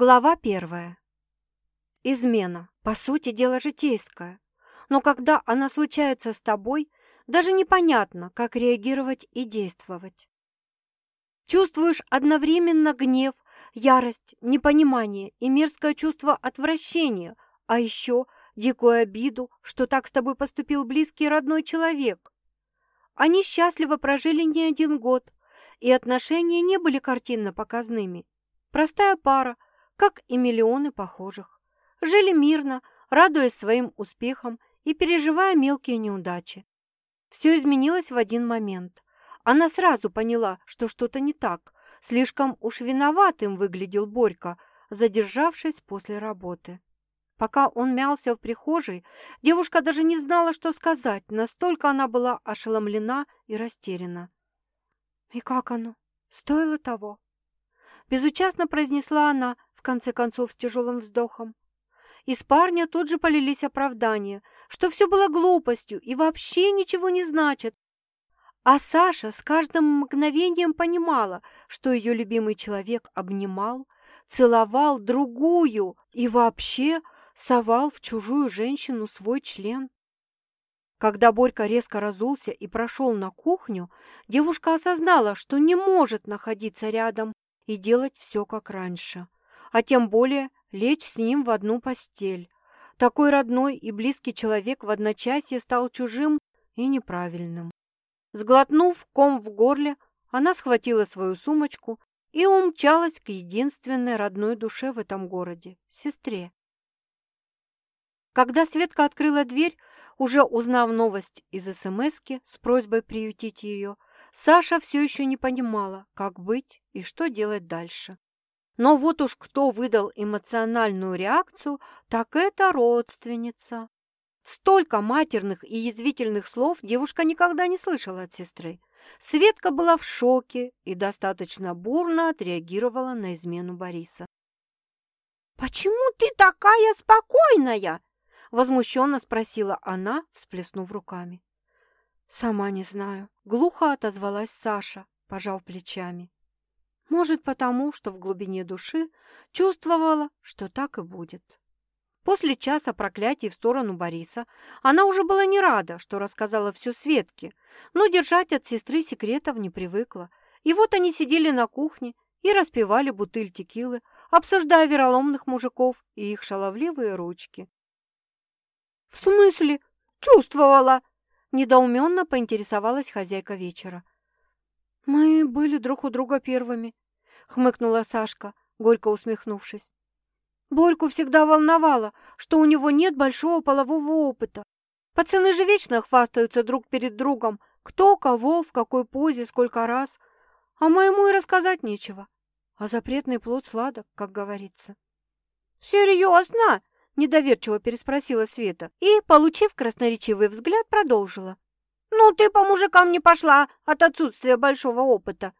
Глава первая. Измена, по сути, дело житейское. Но когда она случается с тобой, даже непонятно, как реагировать и действовать. Чувствуешь одновременно гнев, ярость, непонимание и мерзкое чувство отвращения, а еще дикую обиду, что так с тобой поступил близкий родной человек. Они счастливо прожили не один год, и отношения не были картинно показными. Простая пара – как и миллионы похожих. Жили мирно, радуясь своим успехам и переживая мелкие неудачи. Все изменилось в один момент. Она сразу поняла, что что-то не так. Слишком уж виноватым выглядел Борька, задержавшись после работы. Пока он мялся в прихожей, девушка даже не знала, что сказать, настолько она была ошеломлена и растеряна. «И как оно? Стоило того?» Безучастно произнесла она, в конце концов с тяжелым вздохом. Из парня тут же полились оправдания, что все было глупостью и вообще ничего не значит. А Саша с каждым мгновением понимала, что ее любимый человек обнимал, целовал другую и вообще совал в чужую женщину свой член. Когда Борька резко разулся и прошел на кухню, девушка осознала, что не может находиться рядом и делать все как раньше а тем более лечь с ним в одну постель. Такой родной и близкий человек в одночасье стал чужим и неправильным. Сглотнув ком в горле, она схватила свою сумочку и умчалась к единственной родной душе в этом городе – сестре. Когда Светка открыла дверь, уже узнав новость из СМСки с просьбой приютить ее, Саша все еще не понимала, как быть и что делать дальше. Но вот уж кто выдал эмоциональную реакцию, так это родственница. Столько матерных и язвительных слов девушка никогда не слышала от сестры. Светка была в шоке и достаточно бурно отреагировала на измену Бориса. «Почему ты такая спокойная?» – возмущенно спросила она, всплеснув руками. «Сама не знаю», – глухо отозвалась Саша, пожав плечами. Может, потому, что в глубине души чувствовала, что так и будет. После часа проклятий в сторону Бориса она уже была не рада, что рассказала все Светке, но держать от сестры секретов не привыкла. И вот они сидели на кухне и распивали бутыль текилы, обсуждая вероломных мужиков и их шаловливые ручки. «В смысле? Чувствовала?» – недоуменно поинтересовалась хозяйка вечера. «Мы были друг у друга первыми», — хмыкнула Сашка, горько усмехнувшись. Борьку всегда волновало, что у него нет большого полового опыта. Пацаны же вечно хвастаются друг перед другом, кто, кого, в какой позе, сколько раз. А моему и рассказать нечего. А запретный плод сладок, как говорится. «Серьезно?» – недоверчиво переспросила Света и, получив красноречивый взгляд, продолжила. «Ну, ты по мужикам не пошла от отсутствия большого опыта».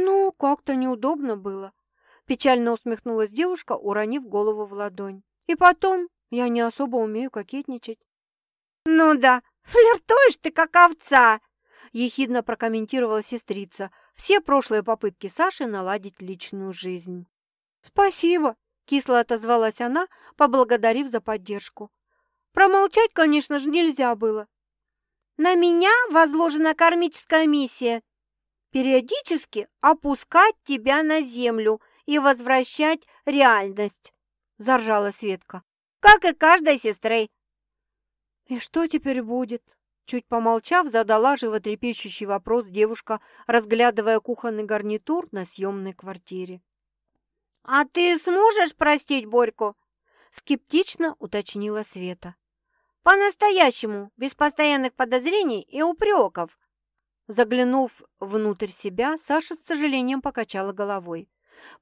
«Ну, как-то неудобно было», – печально усмехнулась девушка, уронив голову в ладонь. «И потом, я не особо умею кокетничать». «Ну да, флиртуешь ты как овца!» – ехидно прокомментировала сестрица все прошлые попытки Саши наладить личную жизнь. «Спасибо», – кисло отозвалась она, поблагодарив за поддержку. «Промолчать, конечно же, нельзя было. На меня возложена кармическая миссия периодически опускать тебя на землю и возвращать реальность, заржала Светка, как и каждой сестрой. И что теперь будет? Чуть помолчав, задала животрепещущий вопрос девушка, разглядывая кухонный гарнитур на съемной квартире. «А ты сможешь простить Борьку?» Скептично уточнила Света. По-настоящему, без постоянных подозрений и упреков. Заглянув внутрь себя, Саша с сожалением покачала головой.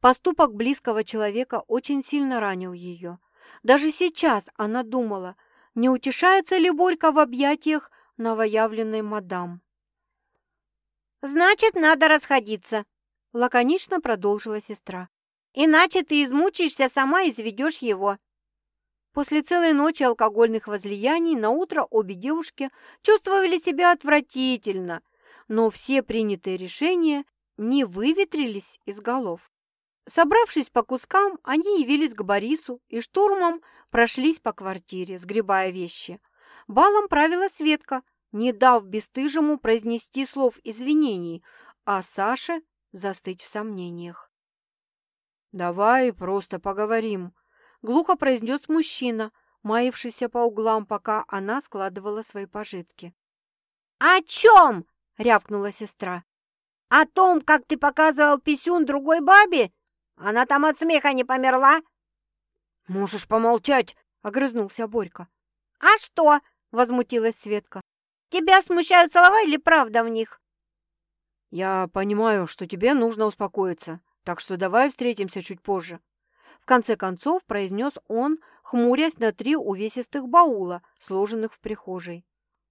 Поступок близкого человека очень сильно ранил ее. Даже сейчас она думала, не утешается ли Борька в объятиях новоявленной мадам. «Значит, надо расходиться», – лаконично продолжила сестра. «Иначе ты измучаешься сама и изведешь его». После целой ночи алкогольных возлияний на утро обе девушки чувствовали себя отвратительно, но все принятые решения не выветрились из голов. Собравшись по кускам, они явились к Борису и штурмом прошлись по квартире, сгребая вещи. Балом правила Светка, не дав бесстыжему произнести слов извинений, а Саше застыть в сомнениях. «Давай просто поговорим», — глухо произнес мужчина, маявшийся по углам, пока она складывала свои пожитки. «О чем?» — рявкнула сестра. «О том, как ты показывал писюн другой бабе она там от смеха не померла?» «Можешь помолчать!» — огрызнулся Борька. «А что?» — возмутилась Светка. «Тебя смущают слова или правда в них?» «Я понимаю, что тебе нужно успокоиться, так что давай встретимся чуть позже». В конце концов произнес он, хмурясь на три увесистых баула, сложенных в прихожей.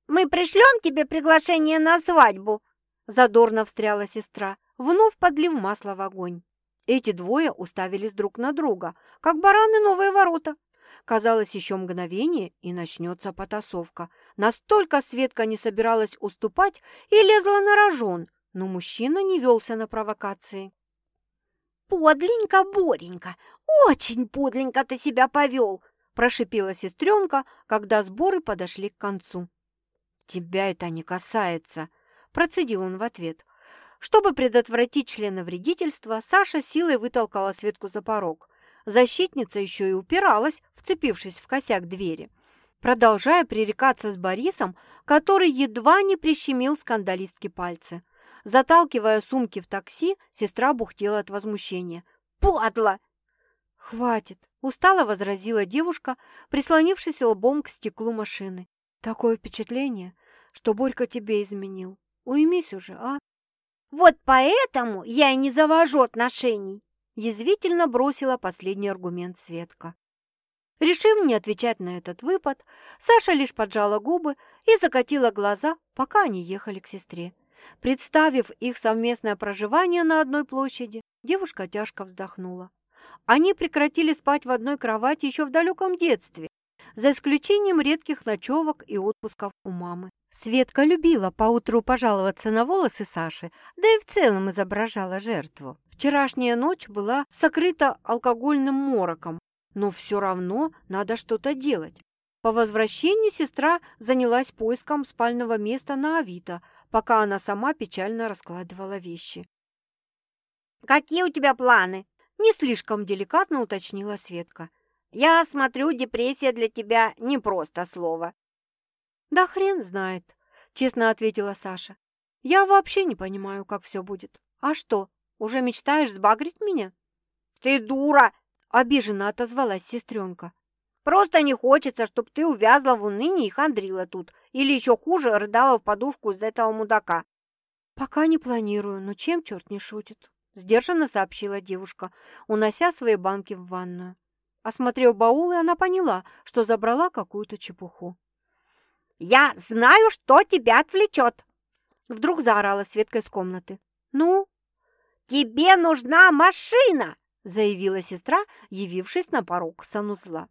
«Мы пришлем тебе приглашение на свадьбу!» Задорно встряла сестра, вновь подлив масло в огонь. Эти двое уставились друг на друга, как бараны новые ворота. Казалось, еще мгновение, и начнется потасовка. Настолько Светка не собиралась уступать и лезла на рожон, но мужчина не велся на провокации. «Подленько, Боренька, очень подленько ты себя повел!» прошипела сестренка, когда сборы подошли к концу. «Тебя это не касается», – процедил он в ответ. Чтобы предотвратить членовредительство, Саша силой вытолкала Светку за порог. Защитница еще и упиралась, вцепившись в косяк двери, продолжая пререкаться с Борисом, который едва не прищемил скандалистки пальцы. Заталкивая сумки в такси, сестра бухтела от возмущения. «Подло!» «Хватит!» – устало возразила девушка, прислонившись лбом к стеклу машины. «Такое впечатление, что Борька тебе изменил. Уймись уже, а?» Вот поэтому я и не завожу отношений, язвительно бросила последний аргумент Светка. Решив не отвечать на этот выпад, Саша лишь поджала губы и закатила глаза, пока они ехали к сестре. Представив их совместное проживание на одной площади, девушка тяжко вздохнула. Они прекратили спать в одной кровати еще в далеком детстве, за исключением редких ночевок и отпусков у мамы. Светка любила поутру пожаловаться на волосы Саши, да и в целом изображала жертву. Вчерашняя ночь была сокрыта алкогольным мороком, но все равно надо что-то делать. По возвращению сестра занялась поиском спального места на Авито, пока она сама печально раскладывала вещи. «Какие у тебя планы?» – не слишком деликатно уточнила Светка. «Я смотрю, депрессия для тебя не просто слово. «Да хрен знает», – честно ответила Саша. «Я вообще не понимаю, как все будет. А что, уже мечтаешь сбагрить меня?» «Ты дура!» – обиженно отозвалась сестренка. «Просто не хочется, чтобы ты увязла в унынии и хандрила тут, или еще хуже, рыдала в подушку из-за этого мудака». «Пока не планирую, но чем черт не шутит?» – сдержанно сообщила девушка, унося свои банки в ванную. Осмотрев баулы, она поняла, что забрала какую-то чепуху. «Я знаю, что тебя отвлечет!» Вдруг заорала Светка из комнаты. «Ну?» «Тебе нужна машина!» заявила сестра, явившись на порог санузла.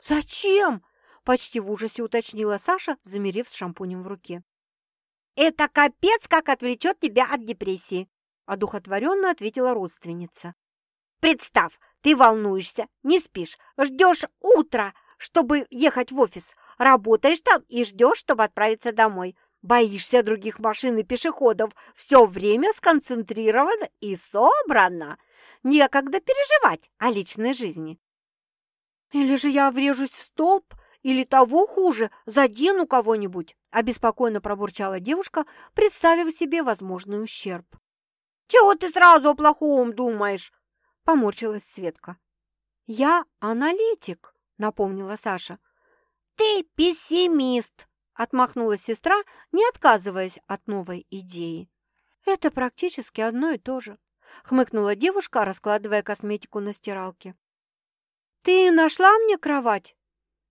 «Зачем?» – почти в ужасе уточнила Саша, замерев с шампунем в руке. «Это капец, как отвлечет тебя от депрессии!» – одухотворенно ответила родственница. «Представь, ты волнуешься, не спишь, ждешь утра, чтобы ехать в офис, Работаешь там и ждешь, чтобы отправиться домой. Боишься других машин и пешеходов. Все время сконцентрировано и собрано. Некогда переживать о личной жизни. Или же я врежусь в столб, или того хуже, задену кого-нибудь, обеспокоенно пробурчала девушка, представив себе возможный ущерб. «Чего ты сразу о плохом думаешь?» – поморщилась Светка. «Я аналитик», – напомнила Саша. «Ты пессимист!» – отмахнулась сестра, не отказываясь от новой идеи. «Это практически одно и то же», – хмыкнула девушка, раскладывая косметику на стиралке. «Ты нашла мне кровать?»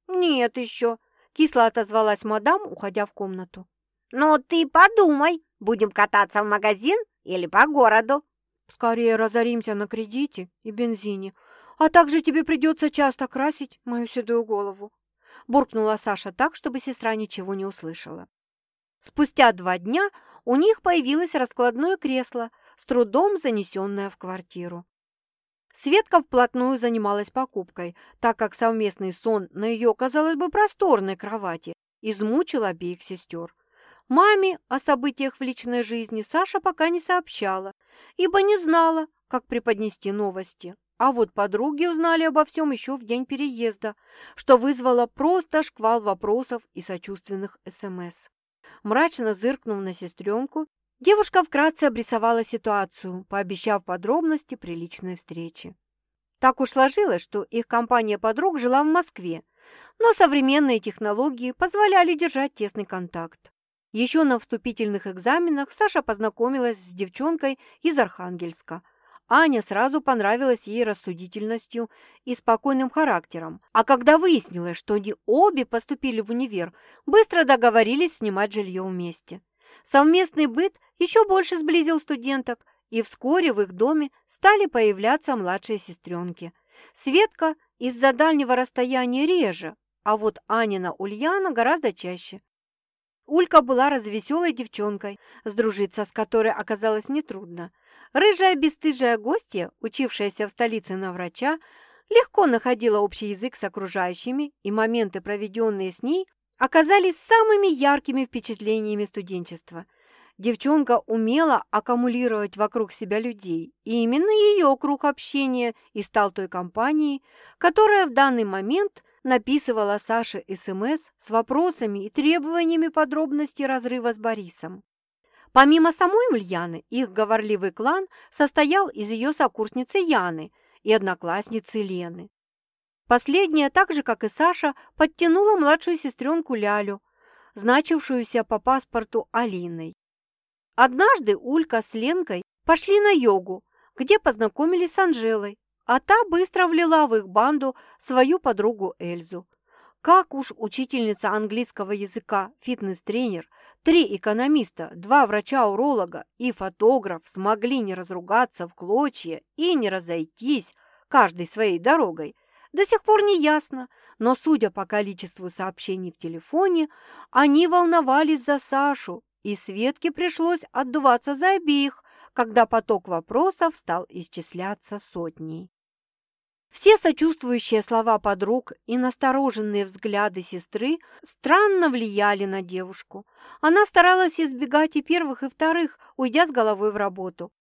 «Нет еще», – кисло отозвалась мадам, уходя в комнату. «Но ты подумай, будем кататься в магазин или по городу?» «Скорее разоримся на кредите и бензине, а также тебе придется часто красить мою седую голову», буркнула Саша так, чтобы сестра ничего не услышала. Спустя два дня у них появилось раскладное кресло, с трудом занесенное в квартиру. Светка вплотную занималась покупкой, так как совместный сон на ее, казалось бы, просторной кровати измучил обеих сестер. Маме о событиях в личной жизни Саша пока не сообщала, ибо не знала, как преподнести новости. А вот подруги узнали обо всем еще в день переезда, что вызвало просто шквал вопросов и сочувственных СМС. Мрачно зыркнув на сестренку, девушка вкратце обрисовала ситуацию, пообещав подробности при личной встрече. Так уж сложилось, что их компания подруг жила в Москве, но современные технологии позволяли держать тесный контакт. Еще на вступительных экзаменах Саша познакомилась с девчонкой из Архангельска. Аня сразу понравилась ей рассудительностью и спокойным характером, а когда выяснилось, что они обе поступили в универ, быстро договорились снимать жилье вместе. Совместный быт еще больше сблизил студенток, и вскоре в их доме стали появляться младшие сестренки. Светка из-за дальнего расстояния реже, а вот Анина Ульяна гораздо чаще. Улька была развеселой девчонкой, сдружиться с которой оказалось нетрудно. Рыжая бесстыжая гостья, учившаяся в столице на врача, легко находила общий язык с окружающими, и моменты, проведенные с ней, оказались самыми яркими впечатлениями студенчества. Девчонка умела аккумулировать вокруг себя людей, и именно ее круг общения и стал той компанией, которая в данный момент – написывала Саше СМС с вопросами и требованиями подробностей разрыва с Борисом. Помимо самой Ульяны, их говорливый клан состоял из ее сокурсницы Яны и одноклассницы Лены. Последняя, так же как и Саша, подтянула младшую сестренку Лялю, значившуюся по паспорту Алиной. Однажды Улька с Ленкой пошли на йогу, где познакомились с Анжелой, а та быстро влила в их банду свою подругу Эльзу. Как уж учительница английского языка, фитнес-тренер, три экономиста, два врача-уролога и фотограф смогли не разругаться в клочья и не разойтись каждой своей дорогой, до сих пор не ясно, но, судя по количеству сообщений в телефоне, они волновались за Сашу, и Светке пришлось отдуваться за обеих, когда поток вопросов стал исчисляться сотней. Все сочувствующие слова подруг и настороженные взгляды сестры странно влияли на девушку. Она старалась избегать и первых, и вторых, уйдя с головой в работу.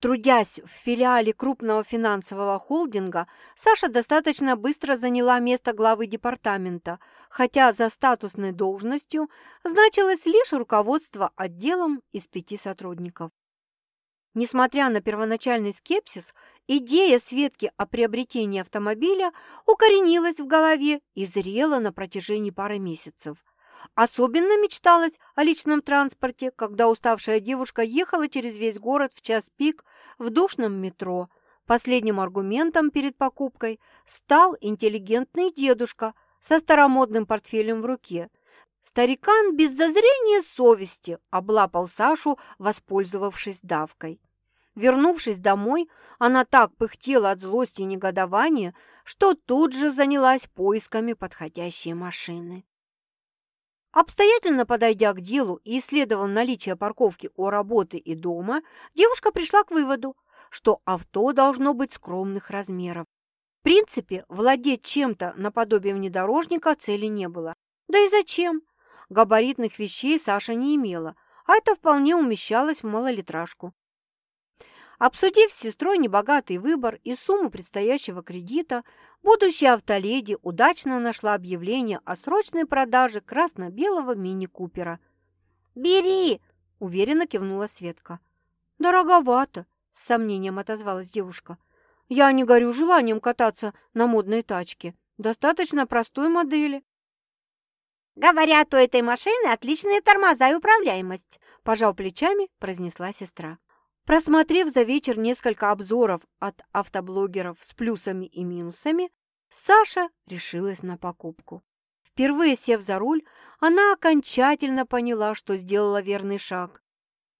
Трудясь в филиале крупного финансового холдинга, Саша достаточно быстро заняла место главы департамента, хотя за статусной должностью значилось лишь руководство отделом из пяти сотрудников. Несмотря на первоначальный скепсис, идея Светки о приобретении автомобиля укоренилась в голове и зрела на протяжении пары месяцев. Особенно мечталось о личном транспорте, когда уставшая девушка ехала через весь город в час пик в душном метро. Последним аргументом перед покупкой стал интеллигентный дедушка со старомодным портфелем в руке. Старикан без зазрения совести облапал Сашу, воспользовавшись давкой. Вернувшись домой, она так пыхтела от злости и негодования, что тут же занялась поисками подходящей машины. Обстоятельно подойдя к делу и исследовав наличие парковки у работы и дома, девушка пришла к выводу, что авто должно быть скромных размеров. В принципе, владеть чем-то наподобие внедорожника цели не было. Да и зачем? Габаритных вещей Саша не имела, а это вполне умещалось в малолитражку. Обсудив с сестрой небогатый выбор и сумму предстоящего кредита, будущая автоледи удачно нашла объявление о срочной продаже красно-белого мини-купера. «Бери!» – уверенно кивнула Светка. «Дороговато!» – с сомнением отозвалась девушка. «Я не горю желанием кататься на модной тачке. Достаточно простой модели. «Говорят, у этой машины отличные тормоза и управляемость», – пожал плечами, произнесла сестра. Просмотрев за вечер несколько обзоров от автоблогеров с плюсами и минусами, Саша решилась на покупку. Впервые сев за руль, она окончательно поняла, что сделала верный шаг.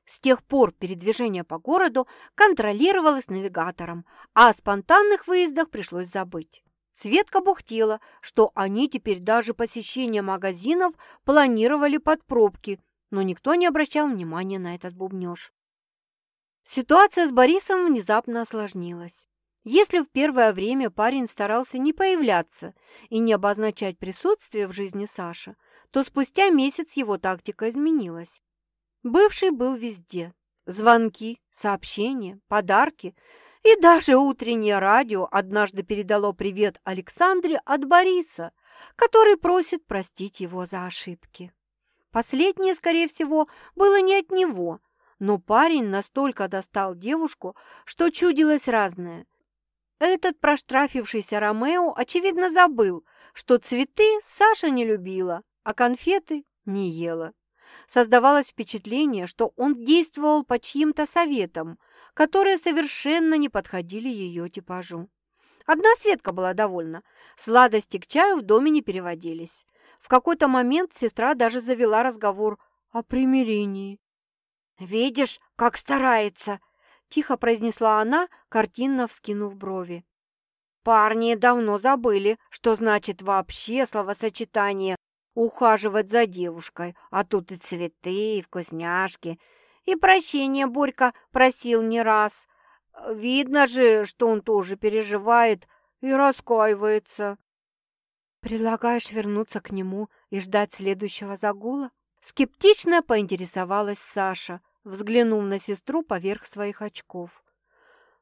С тех пор передвижение по городу контролировалось навигатором, а о спонтанных выездах пришлось забыть. Светка бухтела, что они теперь даже посещение магазинов планировали под пробки, но никто не обращал внимания на этот бубнёж. Ситуация с Борисом внезапно осложнилась. Если в первое время парень старался не появляться и не обозначать присутствие в жизни Саши, то спустя месяц его тактика изменилась. Бывший был везде. Звонки, сообщения, подарки и даже утреннее радио однажды передало привет Александре от Бориса, который просит простить его за ошибки. Последнее, скорее всего, было не от него, но парень настолько достал девушку, что чудилось разное. Этот проштрафившийся Ромео, очевидно, забыл, что цветы Саша не любила, а конфеты не ела. Создавалось впечатление, что он действовал по чьим-то советам, которые совершенно не подходили ее типажу. Одна Светка была довольна. Сладости к чаю в доме не переводились. В какой-то момент сестра даже завела разговор о примирении. «Видишь, как старается!» – тихо произнесла она, картинно вскинув брови. «Парни давно забыли, что значит вообще словосочетание ухаживать за девушкой, а тут и цветы, и вкусняшки. И прощения Борька просил не раз. Видно же, что он тоже переживает и раскаивается. «Предлагаешь вернуться к нему и ждать следующего загула?» Скептично поинтересовалась Саша, взглянув на сестру поверх своих очков.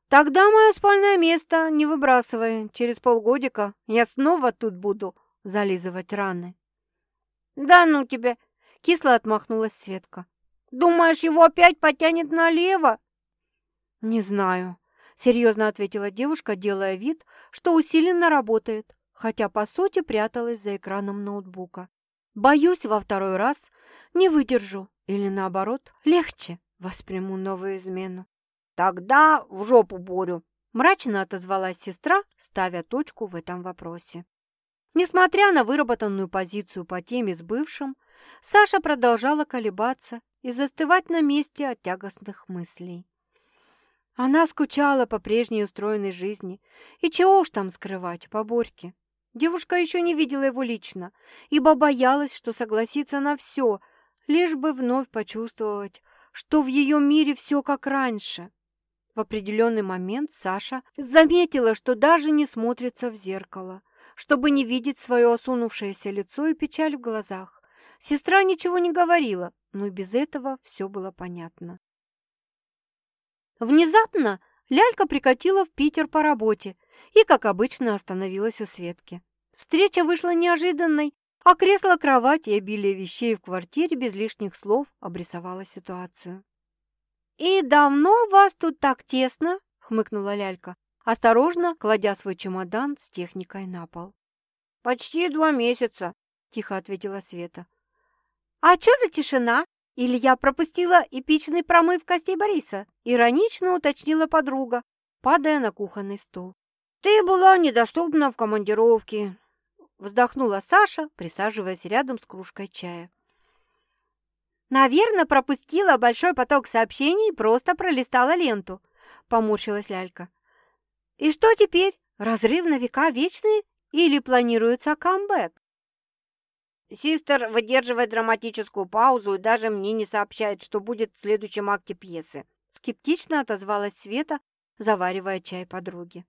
«Тогда мое спальное место не выбрасывай. Через полгодика я снова тут буду зализывать раны». «Да ну тебе!» – кисло отмахнулась Светка. «Думаешь, его опять потянет налево?» «Не знаю», – серьезно ответила девушка, делая вид, что усиленно работает, хотя, по сути, пряталась за экраном ноутбука. «Боюсь, во второй раз не выдержу или, наоборот, легче восприму новую измену». «Тогда в жопу Борю», – мрачно отозвалась сестра, ставя точку в этом вопросе. Несмотря на выработанную позицию по теме с бывшим, Саша продолжала колебаться и застывать на месте от тягостных мыслей. Она скучала по прежней устроенной жизни, и чего уж там скрывать, по Борьке. Девушка еще не видела его лично, ибо боялась, что согласится на все, лишь бы вновь почувствовать, что в ее мире все как раньше. В определенный момент Саша заметила, что даже не смотрится в зеркало чтобы не видеть свое осунувшееся лицо и печаль в глазах. Сестра ничего не говорила, но и без этого все было понятно. Внезапно Лялька прикатила в Питер по работе и, как обычно, остановилась у Светки. Встреча вышла неожиданной, а кресло-кровать и обилие вещей в квартире без лишних слов обрисовало ситуацию. «И давно вас тут так тесно?» — хмыкнула Лялька осторожно кладя свой чемодан с техникой на пол. «Почти два месяца», – тихо ответила Света. «А что за тишина? Или я пропустила эпичный промыв костей Бориса?» – иронично уточнила подруга, падая на кухонный стул. «Ты была недоступна в командировке», – вздохнула Саша, присаживаясь рядом с кружкой чая. «Наверное, пропустила большой поток сообщений и просто пролистала ленту», – поморщилась Лялька. И что теперь? Разрыв на века вечный или планируется камбэк? Систер выдерживает драматическую паузу и даже мне не сообщает, что будет в следующем акте пьесы. Скептично отозвалась Света, заваривая чай подруги.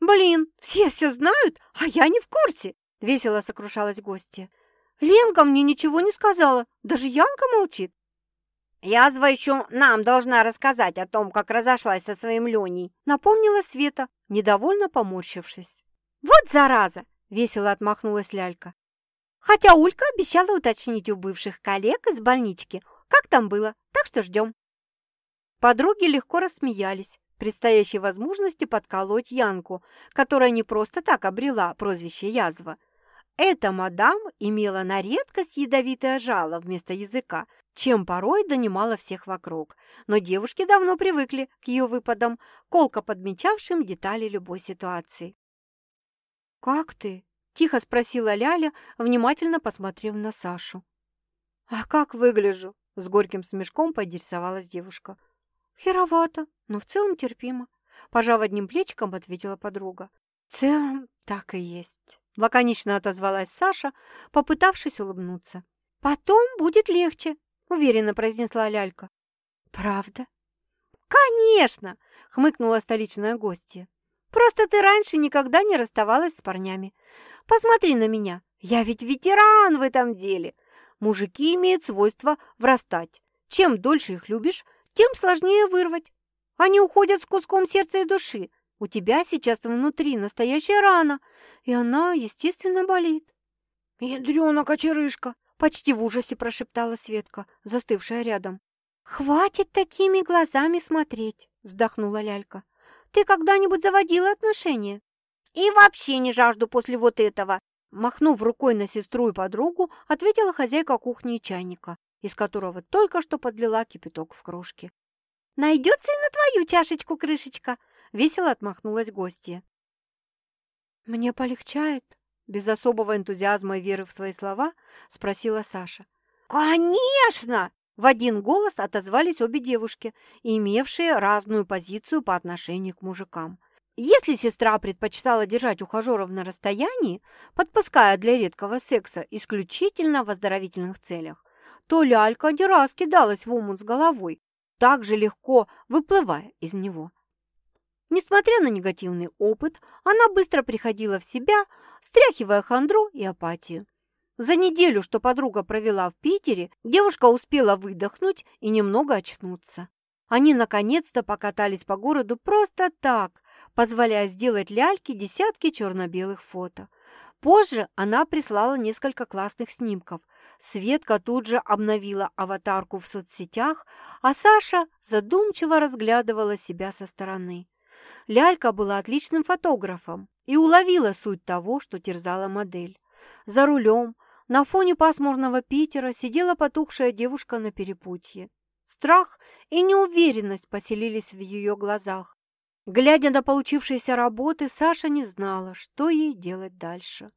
«Блин, все все знают, а я не в курсе!» – весело сокрушалась гостья. «Ленка мне ничего не сказала, даже Янка молчит. «Язва еще нам должна рассказать о том, как разошлась со своим Леней», напомнила Света, недовольно поморщившись. «Вот зараза!» – весело отмахнулась Лялька. «Хотя Улька обещала уточнить у бывших коллег из больнички, как там было, так что ждем». Подруги легко рассмеялись предстоящей возможности подколоть Янку, которая не просто так обрела прозвище «язва». Эта мадам имела на редкость ядовитое жало вместо языка, чем порой донимала всех вокруг. Но девушки давно привыкли к ее выпадам, колко подмечавшим детали любой ситуации. «Как ты?» – тихо спросила Ляля, внимательно посмотрев на Сашу. «А как выгляжу?» – с горьким смешком поинтересовалась девушка. «Херовато, но в целом терпимо», – пожав одним плечиком, ответила подруга. «В целом так и есть», – лаконично отозвалась Саша, попытавшись улыбнуться. «Потом будет легче», – уверенно произнесла Лялька. «Правда?» «Конечно!» – хмыкнула столичная гостья. Просто ты раньше никогда не расставалась с парнями. Посмотри на меня, я ведь ветеран в этом деле. Мужики имеют свойство врастать. Чем дольше их любишь, тем сложнее вырвать. Они уходят с куском сердца и души. У тебя сейчас внутри настоящая рана, и она, естественно, болит. «Ядрёна кочерышка!» – почти в ужасе прошептала Светка, застывшая рядом. «Хватит такими глазами смотреть!» – вздохнула Лялька. «Ты когда-нибудь заводила отношения?» «И вообще не жажду после вот этого!» Махнув рукой на сестру и подругу, ответила хозяйка кухни и чайника, из которого только что подлила кипяток в кружке. «Найдется и на твою чашечку крышечка!» – весело отмахнулась гостья. «Мне полегчает?» – без особого энтузиазма и веры в свои слова спросила Саша. «Конечно!» – в один голос отозвались обе девушки, имевшие разную позицию по отношению к мужикам. Если сестра предпочитала держать ухажеров на расстоянии, подпуская для редкого секса исключительно в оздоровительных целях, то лялька не раз кидалась в омут с головой, так же легко выплывая из него. Несмотря на негативный опыт, она быстро приходила в себя, стряхивая хандру и апатию. За неделю, что подруга провела в Питере, девушка успела выдохнуть и немного очнуться. Они наконец-то покатались по городу просто так, позволяя сделать ляльке десятки черно-белых фото. Позже она прислала несколько классных снимков – Светка тут же обновила аватарку в соцсетях, а Саша задумчиво разглядывала себя со стороны. Лялька была отличным фотографом и уловила суть того, что терзала модель. За рулем, на фоне пасмурного Питера, сидела потухшая девушка на перепутье. Страх и неуверенность поселились в ее глазах. Глядя на получившиеся работы, Саша не знала, что ей делать дальше.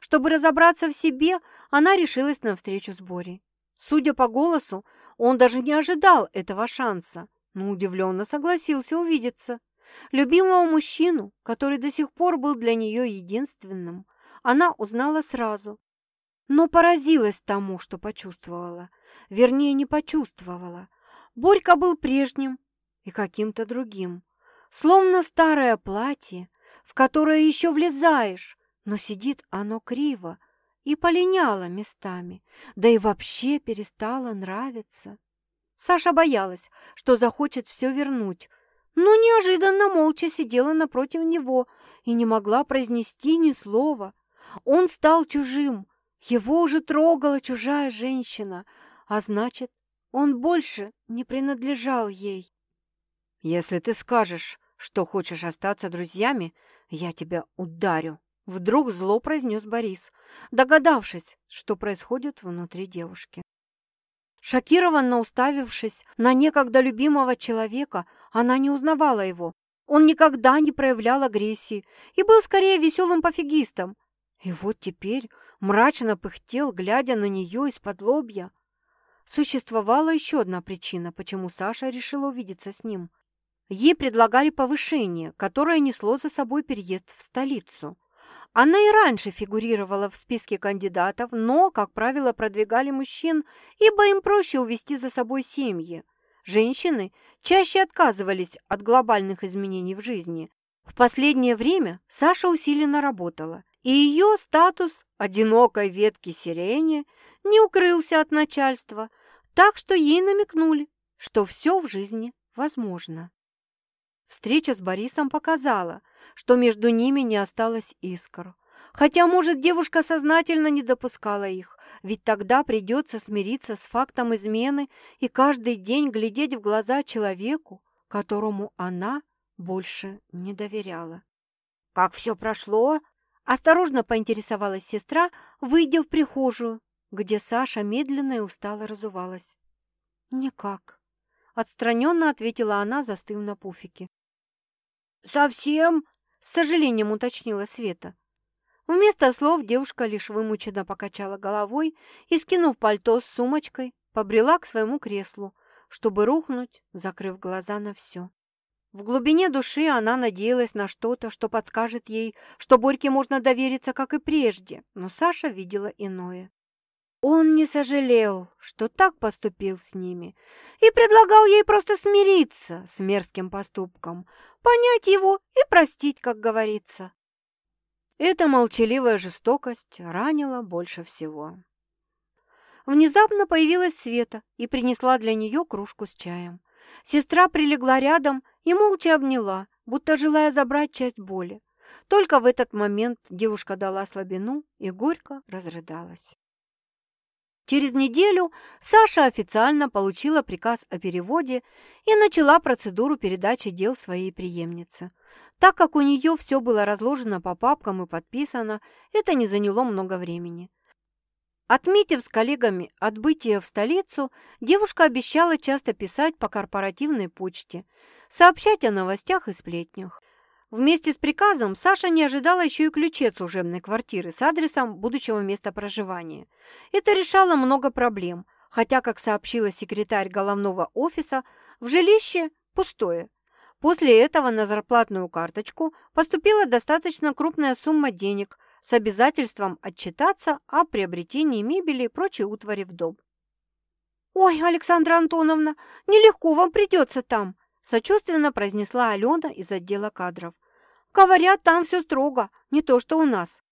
Чтобы разобраться в себе, она решилась на встречу с Борей. Судя по голосу, он даже не ожидал этого шанса, но удивленно согласился увидеться. Любимого мужчину, который до сих пор был для нее единственным, она узнала сразу. Но поразилась тому, что почувствовала. Вернее, не почувствовала. Борька был прежним и каким-то другим. Словно старое платье, в которое еще влезаешь, но сидит оно криво и полиняло местами, да и вообще перестало нравиться. Саша боялась, что захочет все вернуть, но неожиданно молча сидела напротив него и не могла произнести ни слова. Он стал чужим, его уже трогала чужая женщина, а значит, он больше не принадлежал ей. «Если ты скажешь, что хочешь остаться друзьями, я тебя ударю», Вдруг зло произнес Борис, догадавшись, что происходит внутри девушки. Шокированно уставившись на некогда любимого человека, она не узнавала его. Он никогда не проявлял агрессии и был скорее веселым пофигистом. И вот теперь мрачно пыхтел, глядя на нее из-под лобья. Существовала еще одна причина, почему Саша решила увидеться с ним. Ей предлагали повышение, которое несло за собой переезд в столицу. Она и раньше фигурировала в списке кандидатов, но, как правило, продвигали мужчин, ибо им проще увести за собой семьи. Женщины чаще отказывались от глобальных изменений в жизни. В последнее время Саша усиленно работала, и ее статус одинокой ветки сирени не укрылся от начальства, так что ей намекнули, что все в жизни возможно. Встреча с Борисом показала – что между ними не осталось искр. Хотя, может, девушка сознательно не допускала их, ведь тогда придется смириться с фактом измены и каждый день глядеть в глаза человеку, которому она больше не доверяла. «Как все прошло?» – осторожно поинтересовалась сестра, выйдя в прихожую, где Саша медленно и устало разувалась. «Никак», – отстраненно ответила она, застыв на пуфике. «Совсем?» с сожалением уточнила Света. Вместо слов девушка лишь вымученно покачала головой и, скинув пальто с сумочкой, побрела к своему креслу, чтобы рухнуть, закрыв глаза на все. В глубине души она надеялась на что-то, что подскажет ей, что Борьке можно довериться, как и прежде, но Саша видела иное. Он не сожалел, что так поступил с ними, и предлагал ей просто смириться с мерзким поступком, понять его и простить, как говорится. Эта молчаливая жестокость ранила больше всего. Внезапно появилась Света и принесла для нее кружку с чаем. Сестра прилегла рядом и молча обняла, будто желая забрать часть боли. Только в этот момент девушка дала слабину и горько разрыдалась. Через неделю Саша официально получила приказ о переводе и начала процедуру передачи дел своей преемнице. Так как у нее все было разложено по папкам и подписано, это не заняло много времени. Отметив с коллегами отбытие в столицу, девушка обещала часто писать по корпоративной почте, сообщать о новостях и сплетнях. Вместе с приказом Саша не ожидала еще и ключи от служебной квартиры с адресом будущего места проживания. Это решало много проблем, хотя, как сообщила секретарь головного офиса, в жилище пустое. После этого на зарплатную карточку поступила достаточно крупная сумма денег с обязательством отчитаться о приобретении мебели и прочей утвари в дом. «Ой, Александра Антоновна, нелегко вам придется там», сочувственно произнесла Алена из отдела кадров. Говорят, там все строго, не то что у нас.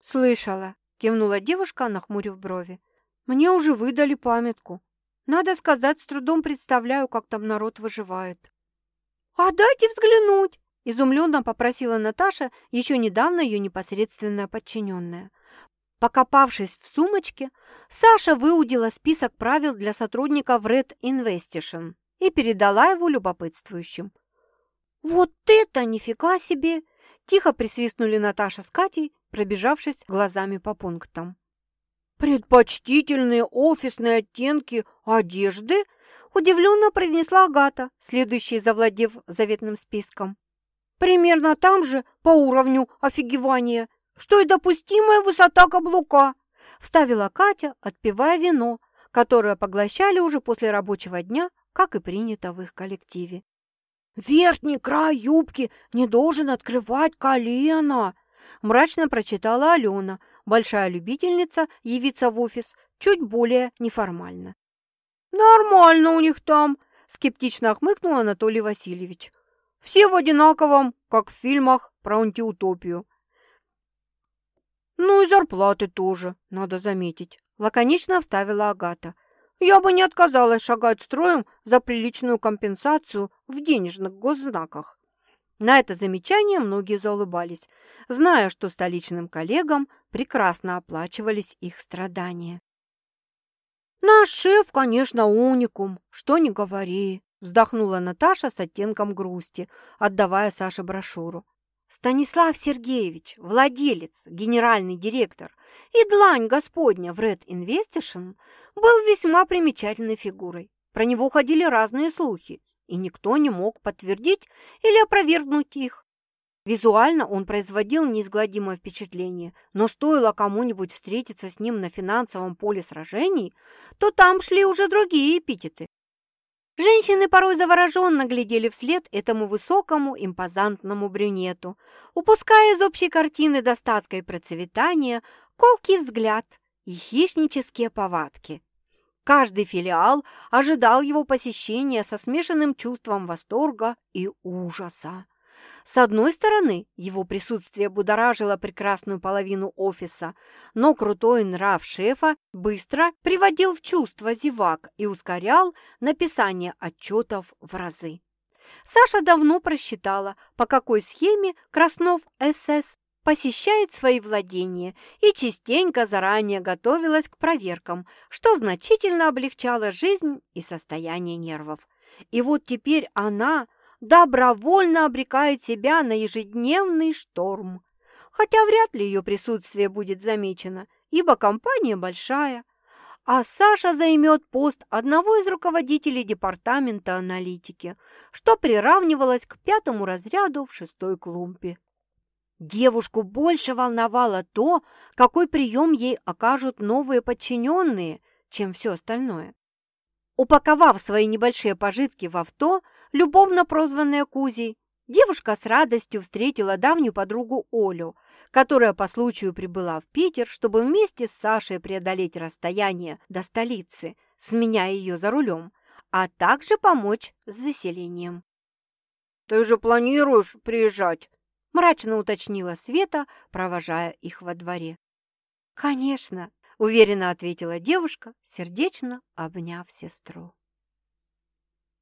Слышала, кивнула девушка, нахмурив брови. Мне уже выдали памятку. Надо сказать, с трудом представляю, как там народ выживает. А дайте взглянуть, изумленно попросила Наташа, еще недавно ее непосредственная подчиненная. Покопавшись в сумочке, Саша выудила список правил для сотрудников Red Investation и передала его любопытствующим. «Вот это нифига себе!» Тихо присвистнули Наташа с Катей, пробежавшись глазами по пунктам. «Предпочтительные офисные оттенки одежды?» Удивленно произнесла Агата, следующая завладев заветным списком. «Примерно там же по уровню офигевания, что и допустимая высота каблука», вставила Катя, отпивая вино, которое поглощали уже после рабочего дня, как и принято в их коллективе. «Верхний край юбки не должен открывать колено!» Мрачно прочитала Алена, большая любительница явиться в офис чуть более неформально. «Нормально у них там!» – скептично хмыкнул Анатолий Васильевич. «Все в одинаковом, как в фильмах про антиутопию». «Ну и зарплаты тоже, надо заметить», – лаконично вставила Агата. Я бы не отказалась шагать строем за приличную компенсацию в денежных госзнаках. На это замечание многие заулыбались, зная, что столичным коллегам прекрасно оплачивались их страдания. «Наш шеф, конечно, уникум, что ни говори», вздохнула Наташа с оттенком грусти, отдавая Саше брошюру. Станислав Сергеевич, владелец, генеральный директор и длань господня в Red Investation, был весьма примечательной фигурой. Про него ходили разные слухи, и никто не мог подтвердить или опровергнуть их. Визуально он производил неизгладимое впечатление, но стоило кому-нибудь встретиться с ним на финансовом поле сражений, то там шли уже другие эпитеты. Женщины порой завороженно глядели вслед этому высокому, импозантному брюнету, упуская из общей картины достатка и процветания колкий взгляд и хищнические повадки. Каждый филиал ожидал его посещения со смешанным чувством восторга и ужаса. С одной стороны, его присутствие будоражило прекрасную половину офиса, но крутой нрав шефа быстро приводил в чувство зевак и ускорял написание отчетов в разы. Саша давно просчитала, по какой схеме Краснов СС посещает свои владения и частенько заранее готовилась к проверкам, что значительно облегчало жизнь и состояние нервов. И вот теперь она добровольно обрекает себя на ежедневный шторм. Хотя вряд ли ее присутствие будет замечено, ибо компания большая. А Саша займет пост одного из руководителей департамента аналитики, что приравнивалось к пятому разряду в шестой клумбе. Девушку больше волновало то, какой прием ей окажут новые подчиненные, чем все остальное. Упаковав свои небольшие пожитки в авто, любовно прозванное Кузей, Девушка с радостью встретила давнюю подругу Олю, которая по случаю прибыла в Питер, чтобы вместе с Сашей преодолеть расстояние до столицы, сменяя ее за рулем, а также помочь с заселением. «Ты же планируешь приезжать?» – мрачно уточнила Света, провожая их во дворе. «Конечно», – уверенно ответила девушка, сердечно обняв сестру.